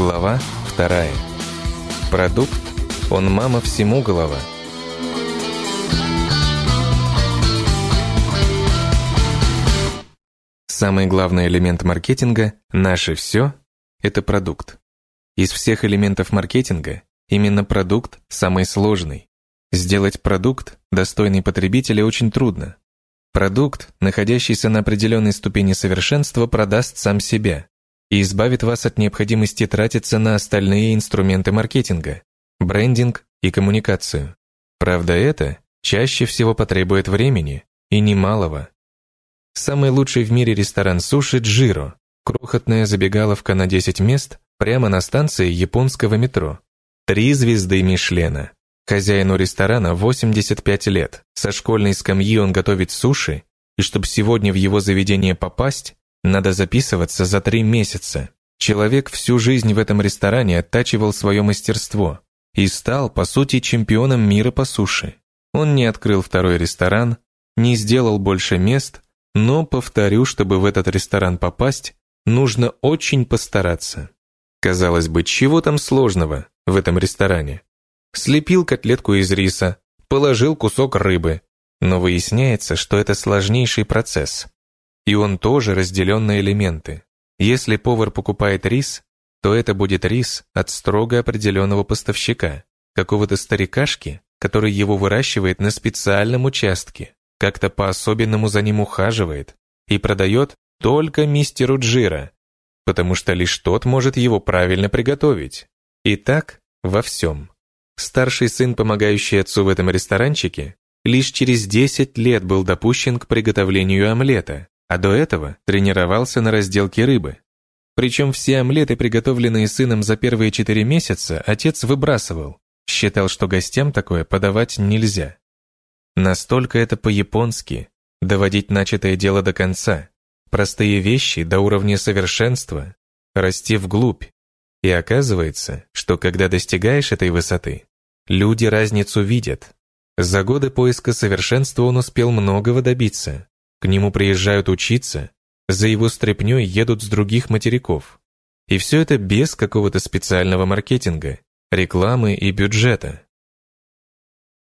Глава вторая. Продукт, он мама всему голова. Самый главный элемент маркетинга, наше все, это продукт. Из всех элементов маркетинга именно продукт самый сложный. Сделать продукт, достойный потребителя, очень трудно. Продукт, находящийся на определенной ступени совершенства, продаст сам себя и избавит вас от необходимости тратиться на остальные инструменты маркетинга, брендинг и коммуникацию. Правда, это чаще всего потребует времени, и немалого. Самый лучший в мире ресторан суши Джиро, крохотная забегаловка на 10 мест прямо на станции японского метро. Три звезды Мишлена. Хозяину ресторана 85 лет. Со школьной скамьи он готовит суши, и чтобы сегодня в его заведение попасть, надо записываться за три месяца. Человек всю жизнь в этом ресторане оттачивал свое мастерство и стал, по сути, чемпионом мира по суше. Он не открыл второй ресторан, не сделал больше мест, но, повторю, чтобы в этот ресторан попасть, нужно очень постараться. Казалось бы, чего там сложного в этом ресторане? Слепил котлетку из риса, положил кусок рыбы. Но выясняется, что это сложнейший процесс. И он тоже разделен на элементы. Если повар покупает рис, то это будет рис от строго определенного поставщика, какого-то старикашки, который его выращивает на специальном участке, как-то по-особенному за ним ухаживает и продает только мистеру Джира, потому что лишь тот может его правильно приготовить. И так во всем. Старший сын, помогающий отцу в этом ресторанчике, лишь через 10 лет был допущен к приготовлению омлета, а до этого тренировался на разделке рыбы. Причем все омлеты, приготовленные сыном за первые 4 месяца, отец выбрасывал, считал, что гостям такое подавать нельзя. Настолько это по-японски, доводить начатое дело до конца, простые вещи до уровня совершенства, расти вглубь. И оказывается, что когда достигаешь этой высоты, Люди разницу видят. За годы поиска совершенства он успел многого добиться. К нему приезжают учиться, за его стряпнёй едут с других материков. И все это без какого-то специального маркетинга, рекламы и бюджета.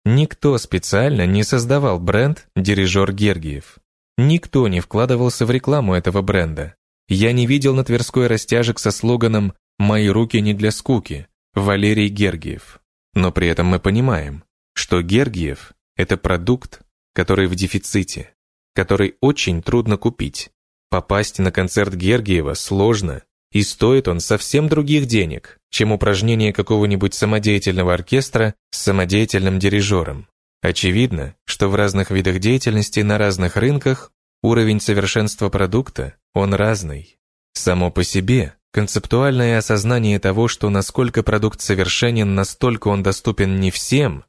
Никто специально не создавал бренд «Дирижер Гергиев». Никто не вкладывался в рекламу этого бренда. Я не видел на Тверской растяжек со слоганом «Мои руки не для скуки» Валерий Гергиев. Но при этом мы понимаем, что Гергиев – это продукт, который в дефиците, который очень трудно купить. Попасть на концерт Гергиева сложно, и стоит он совсем других денег, чем упражнение какого-нибудь самодеятельного оркестра с самодеятельным дирижером. Очевидно, что в разных видах деятельности на разных рынках уровень совершенства продукта, он разный. Само по себе Концептуальное осознание того, что насколько продукт совершенен, настолько он доступен не всем,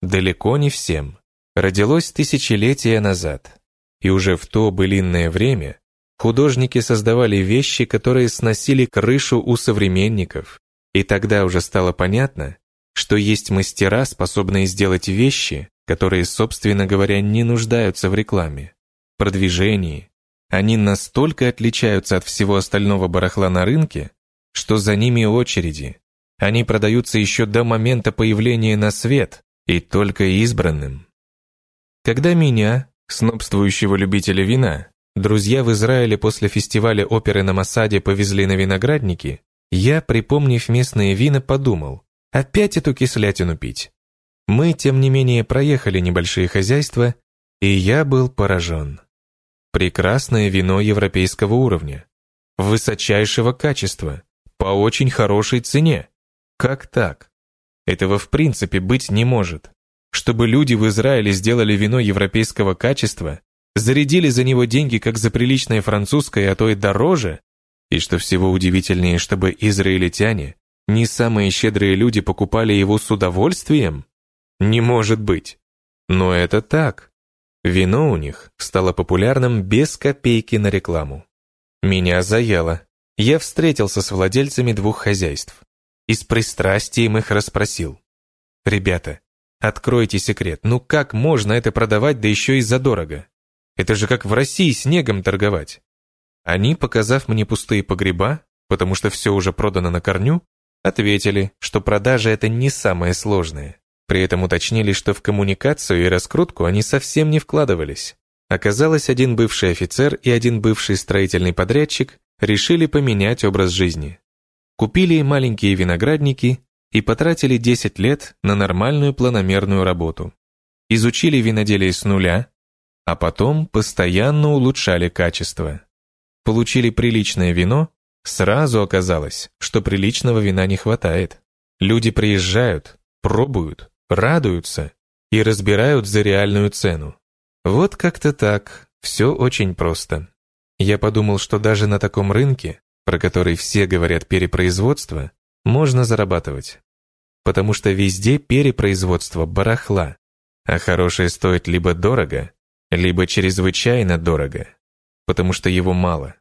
далеко не всем, родилось тысячелетия назад. И уже в то былинное время художники создавали вещи, которые сносили крышу у современников. И тогда уже стало понятно, что есть мастера, способные сделать вещи, которые, собственно говоря, не нуждаются в рекламе, продвижении, они настолько отличаются от всего остального барахла на рынке, что за ними очереди. Они продаются еще до момента появления на свет и только избранным. Когда меня, снобствующего любителя вина, друзья в Израиле после фестиваля оперы на Масаде повезли на виноградники, я, припомнив местные вина, подумал, опять эту кислятину пить. Мы, тем не менее, проехали небольшие хозяйства, и я был поражен. Прекрасное вино европейского уровня, высочайшего качества, по очень хорошей цене. Как так? Этого в принципе быть не может. Чтобы люди в Израиле сделали вино европейского качества, зарядили за него деньги как за приличное французское, а то и дороже, и что всего удивительнее, чтобы израильтяне, не самые щедрые люди, покупали его с удовольствием? Не может быть. Но это так. Вино у них стало популярным без копейки на рекламу. Меня заело. Я встретился с владельцами двух хозяйств и с пристрастием их расспросил. «Ребята, откройте секрет, ну как можно это продавать, да еще и задорого? Это же как в России снегом торговать». Они, показав мне пустые погреба, потому что все уже продано на корню, ответили, что продажа это не самое сложное. При этом уточнили, что в коммуникацию и раскрутку они совсем не вкладывались. Оказалось, один бывший офицер и один бывший строительный подрядчик решили поменять образ жизни. Купили маленькие виноградники и потратили 10 лет на нормальную планомерную работу. Изучили виноделие с нуля, а потом постоянно улучшали качество. Получили приличное вино, сразу оказалось, что приличного вина не хватает. Люди приезжают, пробуют, радуются и разбирают за реальную цену. Вот как-то так, все очень просто. Я подумал, что даже на таком рынке, про который все говорят перепроизводство, можно зарабатывать. Потому что везде перепроизводство барахла, а хорошее стоит либо дорого, либо чрезвычайно дорого, потому что его мало.